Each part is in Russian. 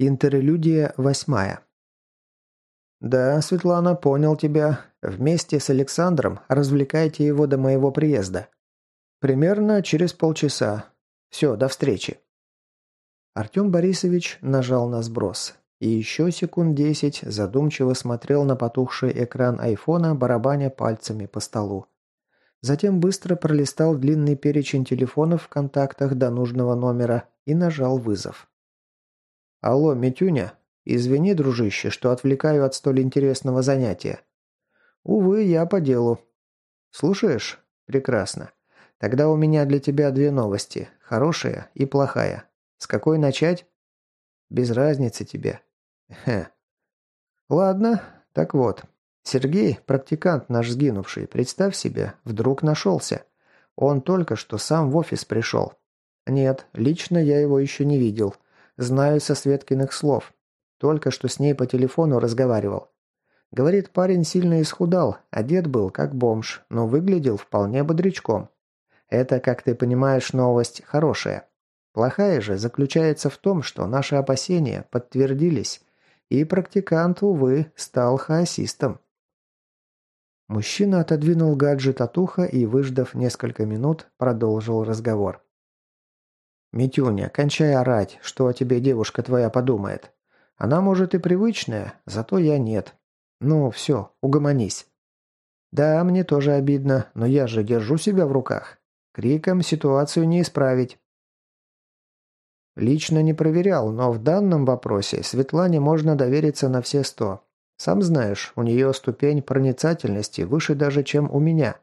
Интерлюдия восьмая. «Да, Светлана, понял тебя. Вместе с Александром развлекайте его до моего приезда. Примерно через полчаса. Все, до встречи». Артем Борисович нажал на сброс. И еще секунд десять задумчиво смотрел на потухший экран айфона, барабаня пальцами по столу. Затем быстро пролистал длинный перечень телефонов в контактах до нужного номера и нажал вызов. «Алло, Митюня, извини, дружище, что отвлекаю от столь интересного занятия. Увы, я по делу. Слушаешь? Прекрасно. Тогда у меня для тебя две новости, хорошая и плохая. С какой начать? Без разницы тебе. Хе. Ладно, так вот. Сергей, практикант наш сгинувший, представь себе, вдруг нашелся. Он только что сам в офис пришел. Нет, лично я его еще не видел. Знаю со Светкиных слов. Только что с ней по телефону разговаривал. Говорит, парень сильно исхудал, одет был как бомж, но выглядел вполне бодрячком. Это, как ты понимаешь, новость хорошая. Плохая же заключается в том, что наши опасения подтвердились, и практикант, увы, стал хаосистом. Мужчина отодвинул гаджет от уха и, выждав несколько минут, продолжил разговор. «Митюня, кончай орать, что о тебе девушка твоя подумает. Она, может, и привычная, зато я нет. Ну, все, угомонись». «Да, мне тоже обидно, но я же держу себя в руках. Криком ситуацию не исправить». Лично не проверял, но в данном вопросе Светлане можно довериться на все сто. Сам знаешь, у нее ступень проницательности выше даже, чем у меня.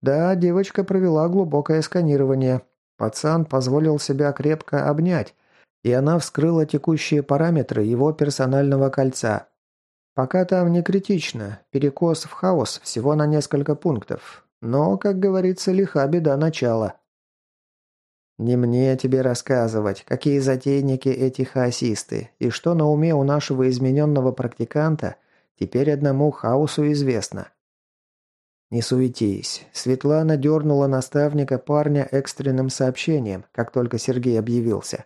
Да, девочка провела глубокое сканирование, Пацан позволил себя крепко обнять, и она вскрыла текущие параметры его персонального кольца. Пока там не критично, перекос в хаос всего на несколько пунктов. Но, как говорится, лиха беда начала. Не мне тебе рассказывать, какие затейники эти хаосисты, и что на уме у нашего измененного практиканта теперь одному хаосу известно. «Не суетись». Светлана дернула наставника парня экстренным сообщением, как только Сергей объявился.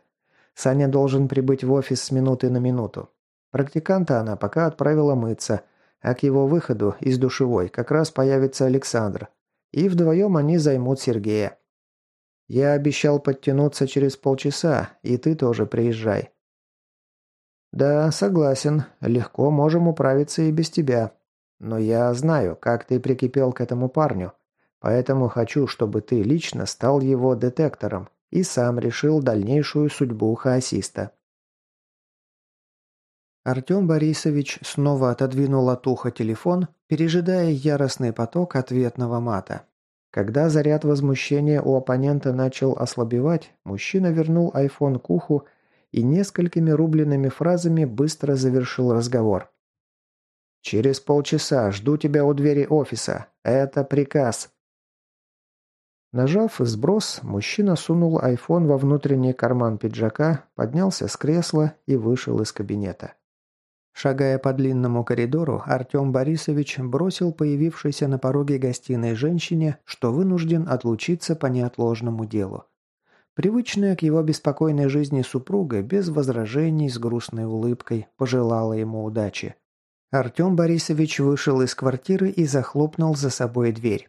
Саня должен прибыть в офис с минуты на минуту. Практиканта она пока отправила мыться, а к его выходу из душевой как раз появится Александр. И вдвоем они займут Сергея. Я обещал подтянуться через полчаса, и ты тоже приезжай. Да, согласен, легко можем управиться и без тебя. Но я знаю, как ты прикипел к этому парню, поэтому хочу, чтобы ты лично стал его детектором и сам решил дальнейшую судьбу хаосиста». Артем Борисович снова отодвинул от уха телефон, пережидая яростный поток ответного мата. Когда заряд возмущения у оппонента начал ослабевать, мужчина вернул айфон к уху и несколькими рубленными фразами быстро завершил разговор. «Через полчаса жду тебя у двери офиса. Это приказ». Нажав сброс, мужчина сунул айфон во внутренний карман пиджака, поднялся с кресла и вышел из кабинета. Шагая по длинному коридору, Артем Борисович бросил появившейся на пороге гостиной женщине, что вынужден отлучиться по неотложному делу. Привычная к его беспокойной жизни супруга без возражений с грустной улыбкой пожелала ему удачи. Артем Борисович вышел из квартиры и захлопнул за собой дверь.